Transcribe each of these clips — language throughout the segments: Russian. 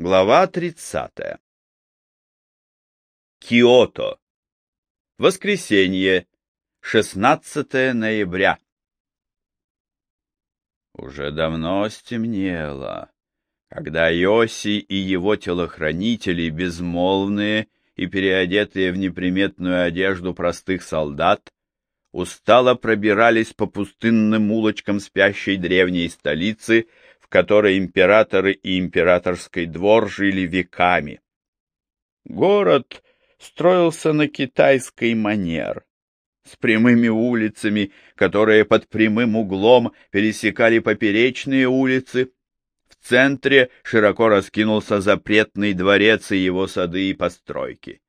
Глава 30. Киото. Воскресенье, 16 ноября. Уже давно стемнело, когда Йоси и его телохранители, безмолвные и переодетые в неприметную одежду простых солдат, устало пробирались по пустынным улочкам спящей древней столицы, в которой императоры и императорский двор жили веками. Город строился на китайской манер, с прямыми улицами, которые под прямым углом пересекали поперечные улицы. В центре широко раскинулся запретный дворец и его сады и постройки.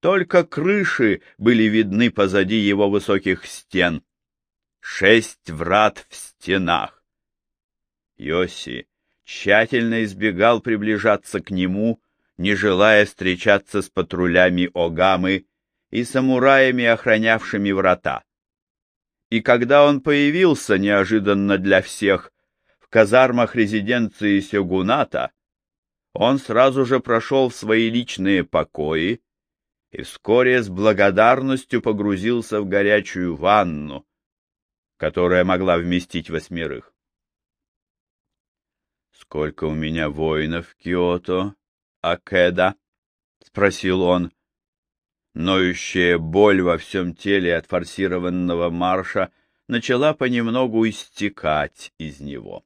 Только крыши были видны позади его высоких стен. Шесть врат в стенах. Йоси тщательно избегал приближаться к нему, не желая встречаться с патрулями Огамы и самураями, охранявшими врата. И когда он появился неожиданно для всех в казармах резиденции Сёгуната, он сразу же прошел в свои личные покои и вскоре с благодарностью погрузился в горячую ванну, которая могла вместить восьмерых. «Сколько у меня воинов в Киото, Акеда?» — спросил он. Ноющая боль во всем теле от форсированного марша начала понемногу истекать из него.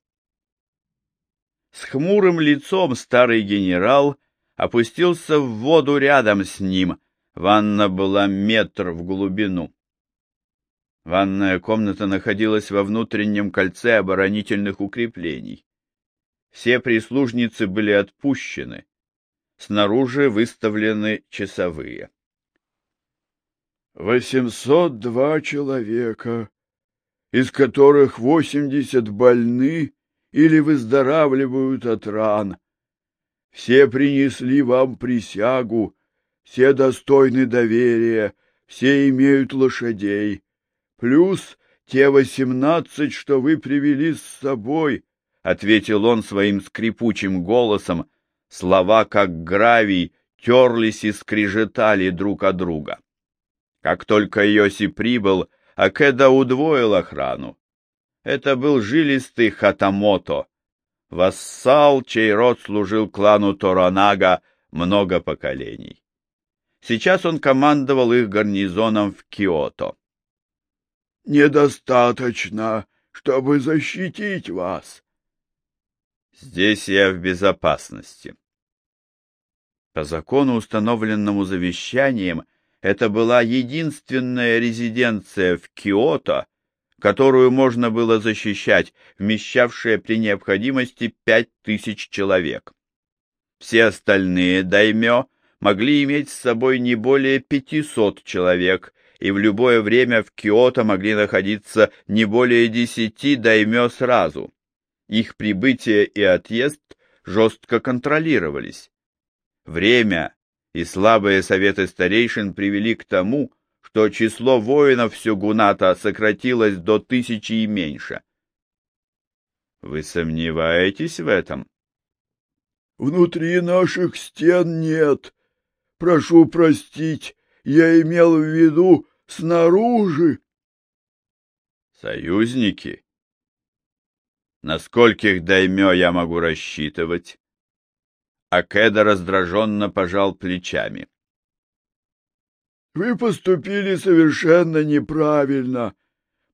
С хмурым лицом старый генерал опустился в воду рядом с ним. Ванна была метр в глубину. Ванная комната находилась во внутреннем кольце оборонительных укреплений. Все прислужницы были отпущены. Снаружи выставлены часовые. «Восемьсот два человека, из которых восемьдесят больны или выздоравливают от ран. Все принесли вам присягу, все достойны доверия, все имеют лошадей, плюс те восемнадцать, что вы привели с собой, — ответил он своим скрипучим голосом. Слова, как гравий, терлись и скрежетали друг от друга. Как только Йоси прибыл, Акеда удвоил охрану. Это был жилистый Хатамото, вассал, чей род служил клану Торанага много поколений. Сейчас он командовал их гарнизоном в Киото. «Недостаточно, чтобы защитить вас», Здесь я в безопасности. По закону, установленному завещанием, это была единственная резиденция в Киото, которую можно было защищать, вмещавшая при необходимости пять тысяч человек. Все остальные даймё могли иметь с собой не более пятисот человек, и в любое время в Киото могли находиться не более десяти даймё сразу. Их прибытие и отъезд жестко контролировались. Время и слабые советы старейшин привели к тому, что число воинов Сёгуната сократилось до тысячи и меньше. Вы сомневаетесь в этом? Внутри наших стен нет. Прошу простить, я имел в виду снаружи. Союзники? На скольких даймё я могу рассчитывать? Акеда раздраженно пожал плечами. Вы поступили совершенно неправильно,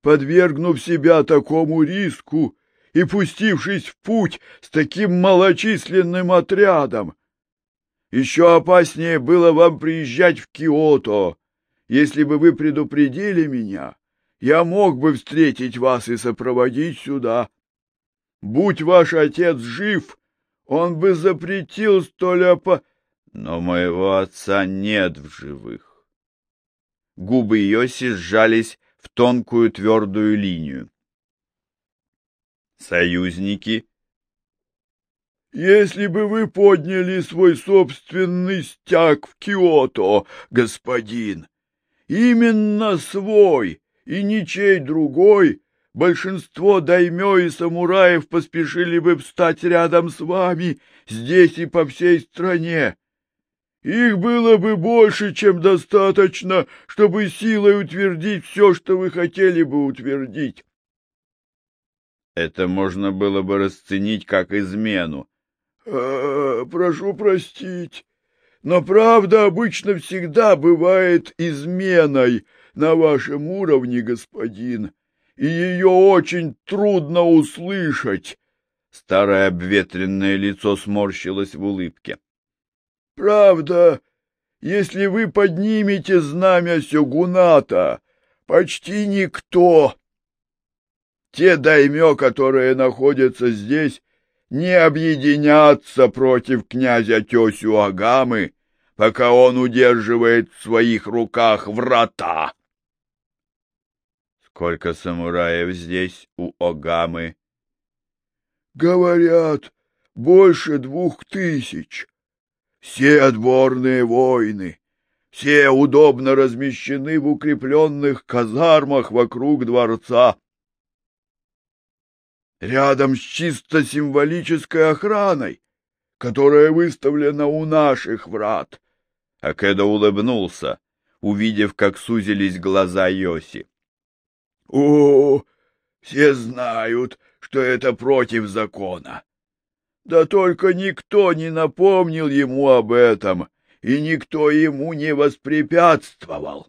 подвергнув себя такому риску и пустившись в путь с таким малочисленным отрядом. Еще опаснее было вам приезжать в Киото. Если бы вы предупредили меня, я мог бы встретить вас и сопроводить сюда. Будь ваш отец жив, он бы запретил столь опа... Но моего отца нет в живых. Губы Йоси сжались в тонкую твердую линию. Союзники? Если бы вы подняли свой собственный стяг в Киото, господин, именно свой и ничей другой, большинство даймё и самураев поспешили бы встать рядом с вами здесь и по всей стране. Их было бы больше, чем достаточно, чтобы силой утвердить все, что вы хотели бы утвердить. Это можно было бы расценить как измену. А, прошу простить, но правда обычно всегда бывает изменой на вашем уровне, господин, и ее очень трудно услышать. Старое обветренное лицо сморщилось в улыбке. Правда, если вы поднимете знамя Сёгуната, почти никто, те даймё, которые находятся здесь, не объединятся против князя Тёсю Агамы, пока он удерживает в своих руках врата. Сколько самураев здесь у Огамы? Говорят, больше двух тысяч. Все отборные воины, все удобно размещены в укрепленных казармах вокруг дворца. Рядом с чисто символической охраной, которая выставлена у наших врат. Акеда улыбнулся, увидев, как сузились глаза Йоси. — О, все знают, что это против закона. Да только никто не напомнил ему об этом, и никто ему не воспрепятствовал.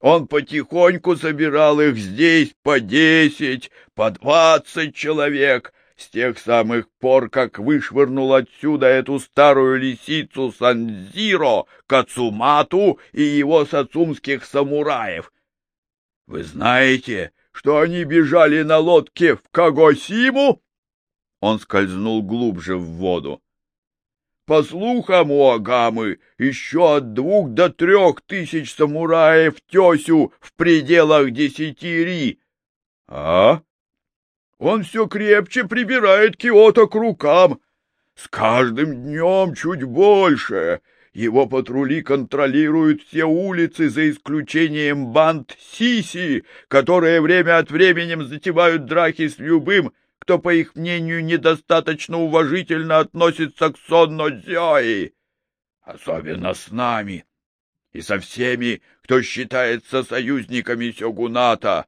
Он потихоньку собирал их здесь по десять, по двадцать человек, с тех самых пор, как вышвырнул отсюда эту старую лисицу Санзиро, Кацумату и его сацумских самураев. Вы знаете, что они бежали на лодке в Кагосиму? Он скользнул глубже в воду. По слухам у Агамы, еще от двух до трех тысяч самураев тесю в пределах десяти ри. А? Он все крепче прибирает Киото к рукам. С каждым днем чуть больше. Его патрули контролируют все улицы, за исключением банд Сиси, которые время от времени затевают драки с любым, кто, по их мнению, недостаточно уважительно относится к Сонно-Зёи, особенно с нами и со всеми, кто считается союзниками Сёгуната.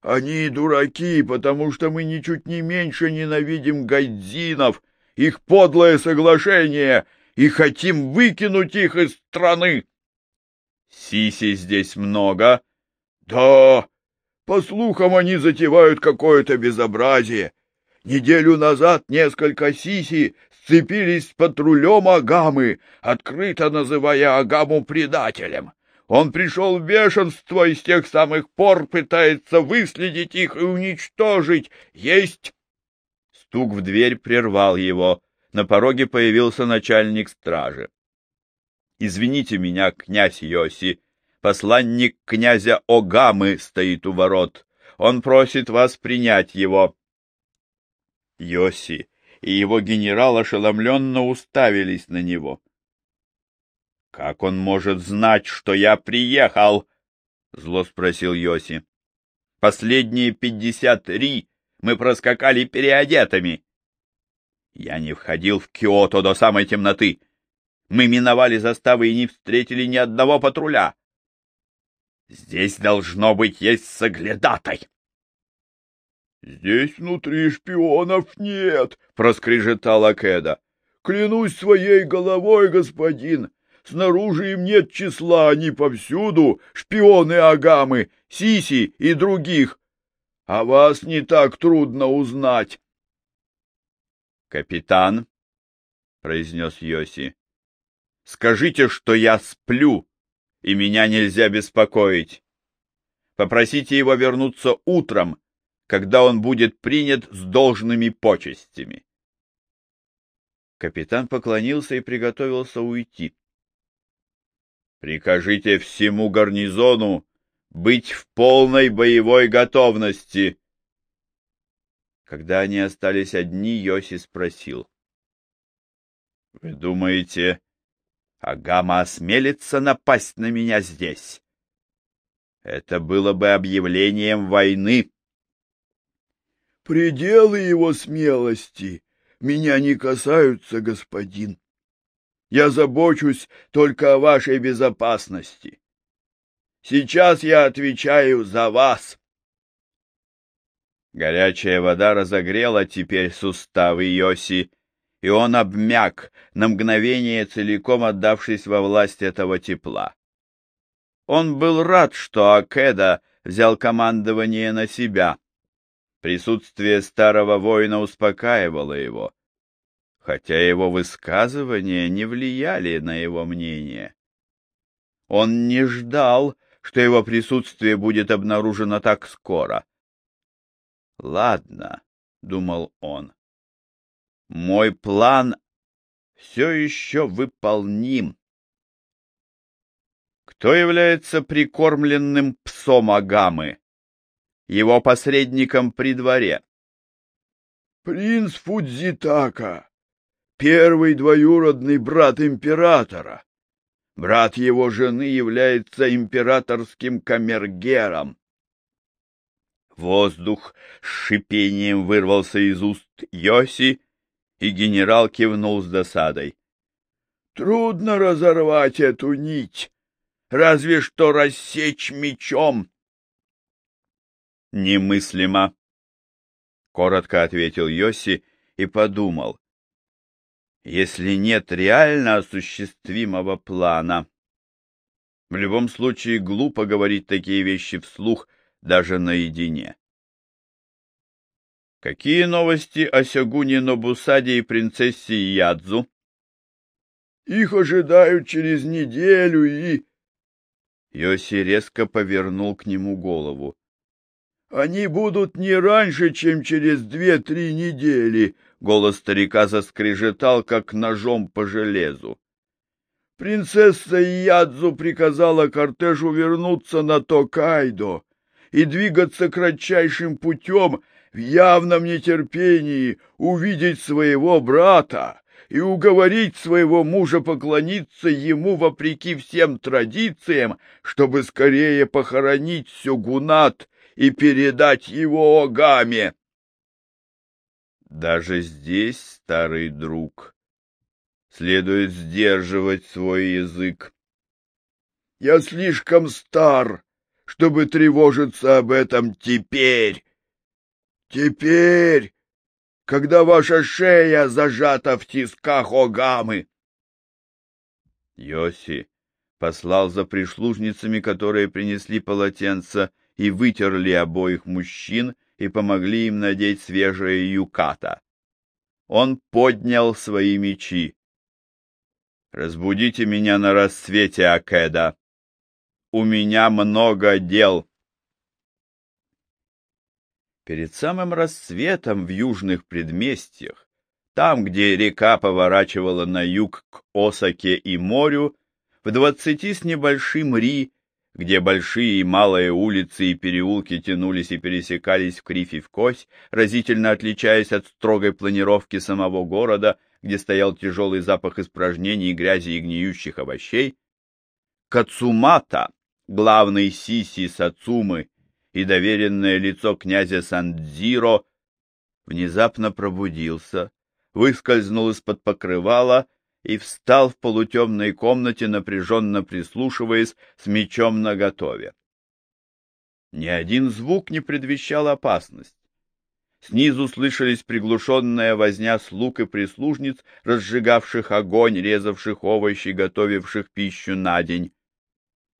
Они дураки, потому что мы ничуть не меньше ненавидим гайдзинов, их подлое соглашение, и хотим выкинуть их из страны. Сиси здесь много? Да, по слухам, они затевают какое-то безобразие. Неделю назад несколько сиси сцепились с патрулем Агамы, открыто называя Агаму предателем. Он пришел в бешенство и с тех самых пор пытается выследить их и уничтожить. Есть! Стук в дверь прервал его. На пороге появился начальник стражи. — Извините меня, князь Йоси, Посланник князя Огамы стоит у ворот. Он просит вас принять его. Йоси и его генерал ошеломленно уставились на него. — Как он может знать, что я приехал? — зло спросил Йоси. — Последние пятьдесят ри мы проскакали переодетыми. Я не входил в Киото до самой темноты. Мы миновали заставы и не встретили ни одного патруля. Здесь должно быть есть соглядатай. — Здесь внутри шпионов нет, — проскрежетала Кеда. — Клянусь своей головой, господин, снаружи им нет числа, они повсюду, шпионы Агамы, Сиси и других. А вас не так трудно узнать. — Капитан, — произнес Йоси, — скажите, что я сплю и меня нельзя беспокоить. Попросите его вернуться утром, когда он будет принят с должными почестями. Капитан поклонился и приготовился уйти. Прикажите всему гарнизону быть в полной боевой готовности. Когда они остались одни, Йоси спросил. — Вы думаете, Агама осмелится напасть на меня здесь. Это было бы объявлением войны. Пределы его смелости меня не касаются, господин. Я забочусь только о вашей безопасности. Сейчас я отвечаю за вас. Горячая вода разогрела теперь суставы Йоси, и он обмяк, на мгновение целиком отдавшись во власть этого тепла. Он был рад, что Акеда взял командование на себя. Присутствие старого воина успокаивало его, хотя его высказывания не влияли на его мнение. Он не ждал, что его присутствие будет обнаружено так скоро. «Ладно», — думал он, — «мой план все еще выполним». Кто является прикормленным псом Агамы? Его посредником при дворе? Принц Фудзитака, первый двоюродный брат императора. Брат его жены является императорским камергером. Воздух с шипением вырвался из уст Йоси, и генерал кивнул с досадой. — Трудно разорвать эту нить, разве что рассечь мечом. — Немыслимо, — коротко ответил Йоси и подумал. Если нет реально осуществимого плана. В любом случае глупо говорить такие вещи вслух, даже наедине. Какие новости о Сёгуне Нобусаде и принцессе Ядзу? Их ожидают через неделю и... Йоси резко повернул к нему голову. Они будут не раньше, чем через две-три недели, Голос старика заскрежетал, как ножом по железу. Принцесса Ядзу приказала кортежу вернуться на Токайдо и двигаться кратчайшим путем в явном нетерпении увидеть своего брата и уговорить своего мужа поклониться ему вопреки всем традициям, чтобы скорее похоронить Сюгунат и передать его Огаме. Даже здесь, старый друг, следует сдерживать свой язык. Я слишком стар, чтобы тревожиться об этом теперь. Теперь, когда ваша шея зажата в тисках Огамы. Йоси послал за прислужницами, которые принесли полотенца и вытерли обоих мужчин, и помогли им надеть свежее юката. Он поднял свои мечи. «Разбудите меня на рассвете, Акеда. У меня много дел». Перед самым рассветом в южных предместьях, там, где река поворачивала на юг к Осаке и морю, в двадцати с небольшим ри где большие и малые улицы и переулки тянулись и пересекались в кривь и в кось, разительно отличаясь от строгой планировки самого города, где стоял тяжелый запах испражнений, грязи и гниющих овощей, Кацумата, главный сиси Сацумы и доверенное лицо князя Сандзиро, внезапно пробудился, выскользнул из-под покрывала и встал в полутемной комнате, напряженно прислушиваясь с мечом наготове. Ни один звук не предвещал опасность. Снизу слышались приглушенная возня слуг и прислужниц, разжигавших огонь, резавших овощи, готовивших пищу на день.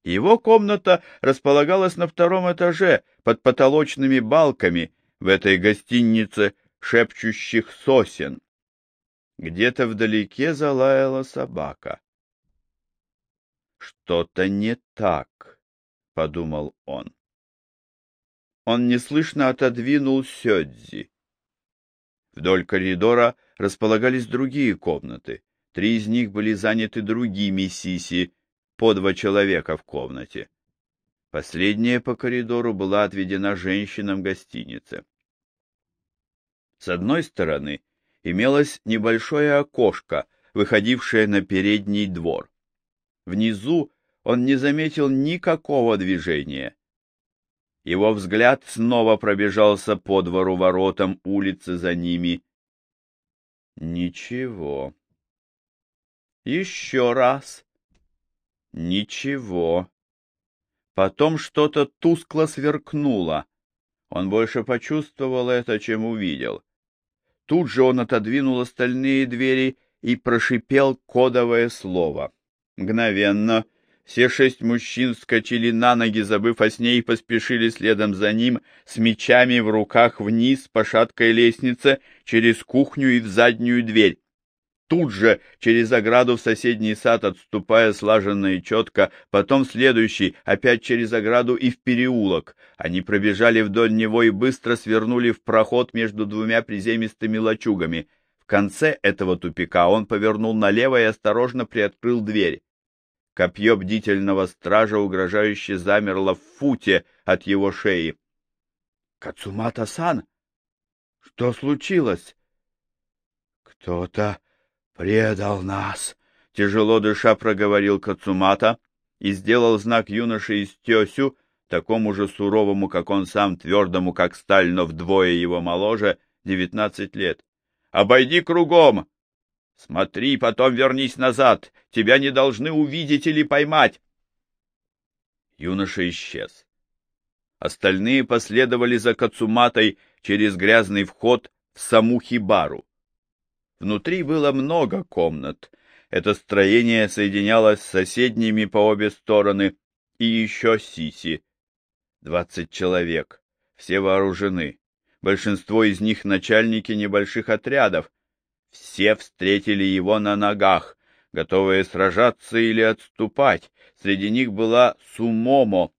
Его комната располагалась на втором этаже, под потолочными балками, в этой гостинице шепчущих сосен. Где-то вдалеке залаяла собака. «Что-то не так», — подумал он. Он неслышно отодвинул Сёдзи. Вдоль коридора располагались другие комнаты. Три из них были заняты другими сиси, по два человека в комнате. Последняя по коридору была отведена женщинам гостиницы. С одной стороны имелось небольшое окошко, выходившее на передний двор. Внизу он не заметил никакого движения. Его взгляд снова пробежался по двору воротам улицы за ними. Ничего. Еще раз. Ничего. Потом что-то тускло сверкнуло. Он больше почувствовал это, чем увидел. Тут же он отодвинул остальные двери и прошипел кодовое слово. Мгновенно все шесть мужчин вскочили на ноги, забыв о сне, и поспешили следом за ним с мечами в руках вниз по шаткой лестнице через кухню и в заднюю дверь. Тут же через ограду в соседний сад, отступая слаженно и четко, потом следующий, опять через ограду и в переулок. Они пробежали вдоль него и быстро свернули в проход между двумя приземистыми лачугами. В конце этого тупика он повернул налево и осторожно приоткрыл дверь. Копье бдительного стража угрожающе замерло в футе от его шеи. — Кацумата-сан! Что случилось? — Кто-то предал нас! — тяжело дыша проговорил Кацумата и сделал знак юноше из тесю, такому же суровому, как он сам, твердому, как сталь, но вдвое его моложе, девятнадцать лет. — Обойди кругом! Смотри, потом вернись назад. Тебя не должны увидеть или поймать. Юноша исчез. Остальные последовали за Кацуматой через грязный вход в саму хибару. Внутри было много комнат. Это строение соединялось с соседними по обе стороны и еще сиси. Двадцать человек, все вооружены. Большинство из них начальники небольших отрядов, все встретили его на ногах, готовые сражаться или отступать. Среди них была Сумомо,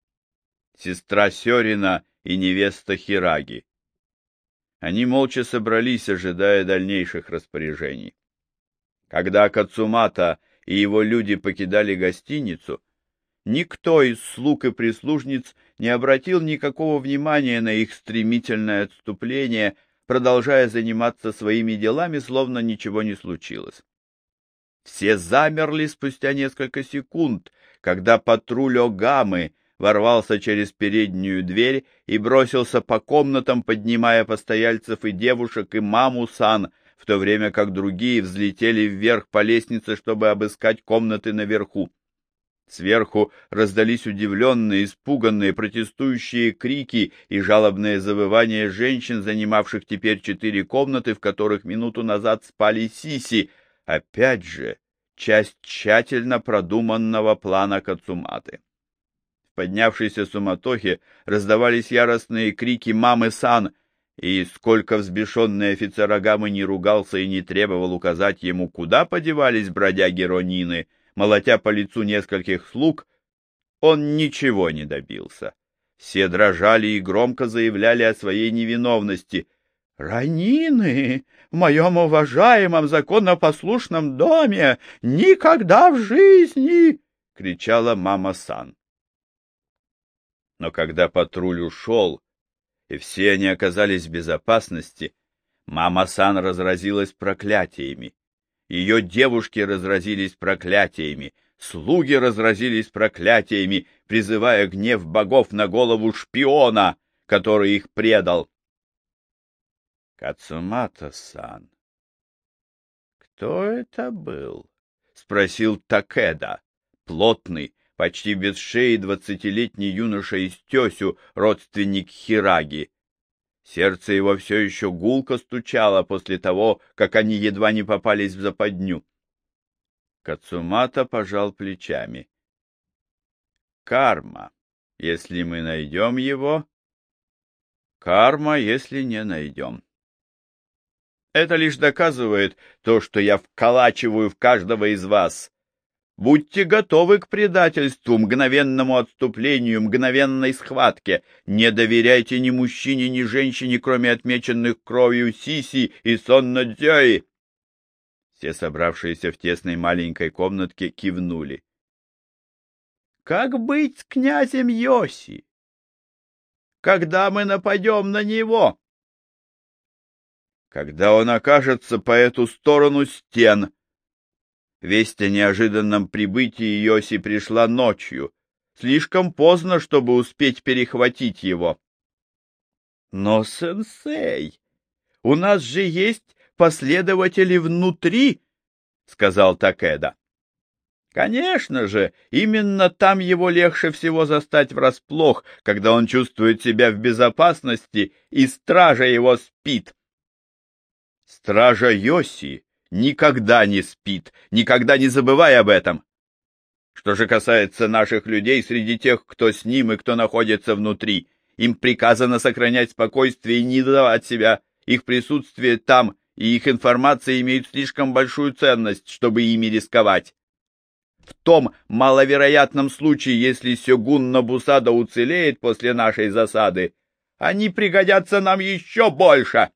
сестра Сёрина и невеста Хираги. Они молча собрались, ожидая дальнейших распоряжений. Когда Кацумата и его люди покидали гостиницу, никто из слуг и прислужниц не обратил никакого внимания на их стремительное отступление, продолжая заниматься своими делами, словно ничего не случилось. Все замерли спустя несколько секунд, когда патруль Огамы ворвался через переднюю дверь и бросился по комнатам, поднимая постояльцев и девушек, и маму Сан, в то время как другие взлетели вверх по лестнице, чтобы обыскать комнаты наверху. Сверху раздались удивленные, испуганные, протестующие крики и жалобные завывания женщин, занимавших теперь четыре комнаты, в которых минуту назад спали Сиси. Опять же, часть тщательно продуманного плана Кацуматы. Поднявшейся суматохе раздавались яростные крики «Мамы Сан!», и сколько взбешенный офицер Агамы не ругался и не требовал указать ему, куда подевались бродяги Ронины — молотя по лицу нескольких слуг, он ничего не добился. Все дрожали и громко заявляли о своей невиновности. «Ранины в моем уважаемом законопослушном доме никогда в жизни!» — кричала мама Сан. Но когда патруль ушел, и все они оказались в безопасности, мама Сан разразилась проклятиями. Ее девушки разразились проклятиями, слуги разразились проклятиями, призывая гнев богов на голову шпиона, который их предал. Кацумата-сан. Кто это был? спросил Такеда, плотный, почти без шеи двадцатилетний юноша из Тесю, родственник Хираги, Сердце его все еще гулко стучало после того, как они едва не попались в западню. Кацумата пожал плечами. Карма, если мы найдем его. Карма, если не найдем. Это лишь доказывает то, что я вколачиваю в каждого из вас. Будьте готовы к предательству, мгновенному отступлению, мгновенной схватке. Не доверяйте ни мужчине, ни женщине, кроме отмеченных кровью Сиси и Соннодзёи. Все собравшиеся в тесной маленькой комнатке кивнули. Как быть с князем Йоси? Когда мы нападем на него? Когда он окажется по эту сторону стен, Весть о неожиданном прибытии Йоси пришла ночью. слишком поздно, чтобы успеть перехватить его. Но, сенсей, у нас же есть последователи внутри, — сказал Такеда. Конечно же, именно там его легче всего застать врасплох, когда он чувствует себя в безопасности и стража его спит. Стража Йоси никогда не спит, никогда не забывай об этом. Что же касается наших людей среди тех, кто с ним и кто находится внутри, им приказано сохранять спокойствие и не давать себя. Их присутствие там и их информация имеют слишком большую ценность, чтобы ими рисковать. В том маловероятном случае, если Сёгун Набусада уцелеет после нашей засады, они пригодятся нам еще больше.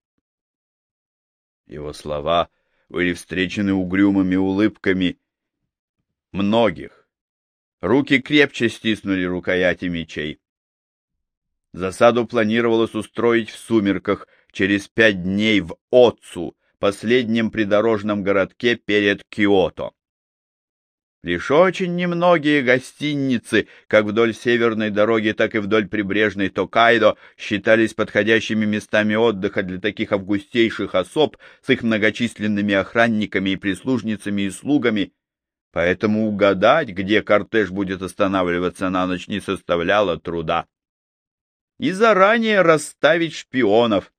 Его слова были встречены угрюмыми улыбками многих. Руки крепче стиснули рукояти мечей. Засаду планировалось устроить в сумерках через пять дней в Отцу, последнем придорожном городке перед Киото. Лишь очень немногие гостиницы, как вдоль северной дороги, так и вдоль прибрежной Токайдо, считались подходящими местами отдыха для таких августейших особ с их многочисленными охранниками и прислужницами и слугами, поэтому угадать, где кортеж будет останавливаться на ночь, не составляло труда. И заранее расставить шпионов.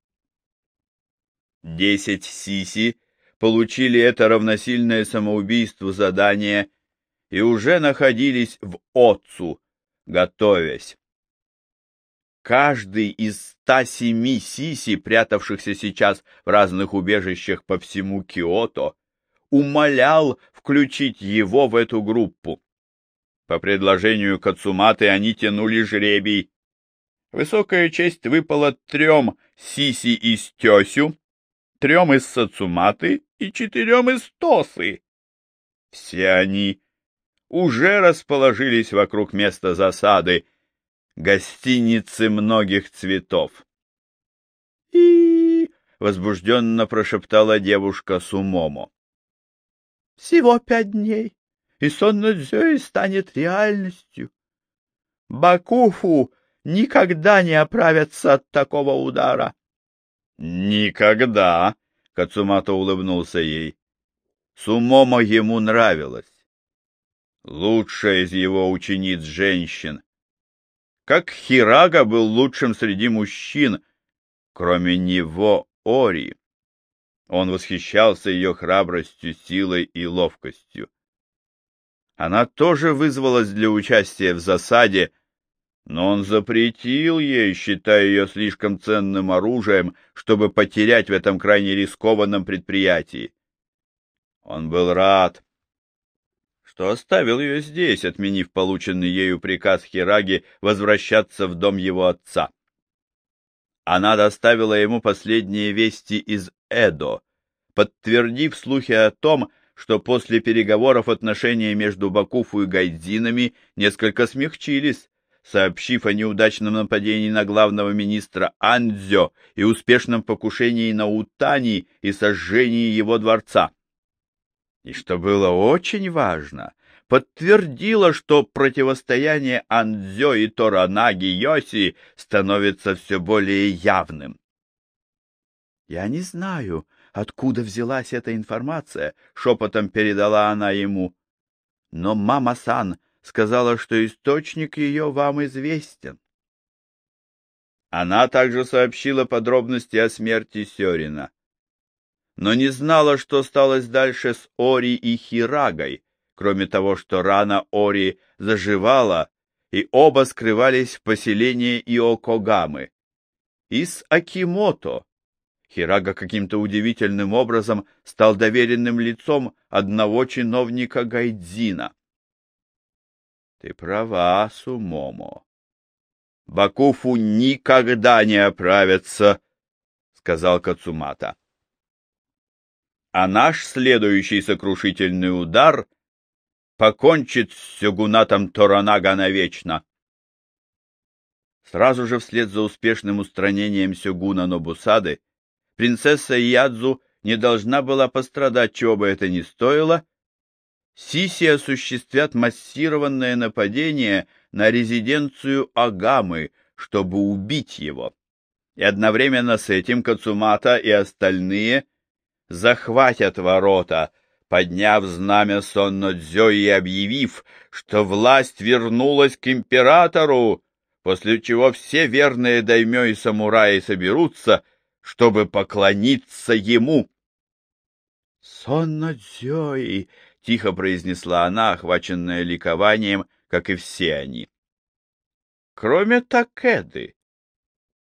Десять сиси получили это равносильное самоубийству задание — и уже находились в Отцу, готовясь. Каждый из ста семи сиси, прятавшихся сейчас в разных убежищах по всему Киото, умолял включить его в эту группу. По предложению Кацуматы они тянули жребий. Высокая честь выпала трем сиси из Тёсю, трем из Сацуматы и четырем из Тосы. Все они уже расположились вокруг места засады, гостиницы многих цветов. И возбужденно прошептала девушка Сумомо. Всего пять дней, и сон Надзёи станет реальностью. Бакуфу никогда не оправятся от такого удара. Никогда, Кацумато улыбнулся ей. Сумомо ему нравилось лучшая из его учениц женщин. Как Хирага был лучшим среди мужчин, кроме него Ори. Он восхищался ее храбростью, силой и ловкостью. Она тоже вызвалась для участия в засаде, но он запретил ей, считая ее слишком ценным оружием, чтобы потерять в этом крайне рискованном предприятии. Он был рад, что оставил ее здесь, отменив полученный ею приказ Хираги возвращаться в дом его отца. Она доставила ему последние вести из Эдо, подтвердив слухи о том, что после переговоров отношения между Бакуфу и Гайдзинами несколько смягчились, сообщив о неудачном нападении на главного министра Андзё и успешном покушении на Утани и сожжении его дворца и, что было очень важно, подтвердила, что противостояние Андзё и Торанаги Йоси становится все более явным. «Я не знаю, откуда взялась эта информация», — шепотом передала она ему. «Но мама-сан сказала, что источник ее вам известен». Она также сообщила подробности о смерти Сёрина но не знала, что сталось дальше с Ори и Хирагой, кроме того, что рана Ори заживала, и оба скрывались в поселении Иокогамы. И с Акимото. Хирага каким-то удивительным образом стал доверенным лицом одного чиновника Гайдзина. Ты права, Сумомо. Бакуфу никогда не оправится, сказал Кацумата а наш следующий сокрушительный удар покончит с сёгунатом Торанага навечно. Сразу же вслед за успешным устранением сёгуна Нобусады принцесса Ядзу не должна была пострадать, чего бы это ни стоило. Сиси осуществят массированное нападение на резиденцию Агамы, чтобы убить его. И одновременно с этим Кацумата и остальные захватят ворота, подняв знамя Соннодзё и объявив, что власть вернулась к императору, после чего все верные даймё и самураи соберутся, чтобы поклониться ему. «Соннодзёй!» — тихо произнесла она, охваченная ликованием, как и все они. Кроме Такеды,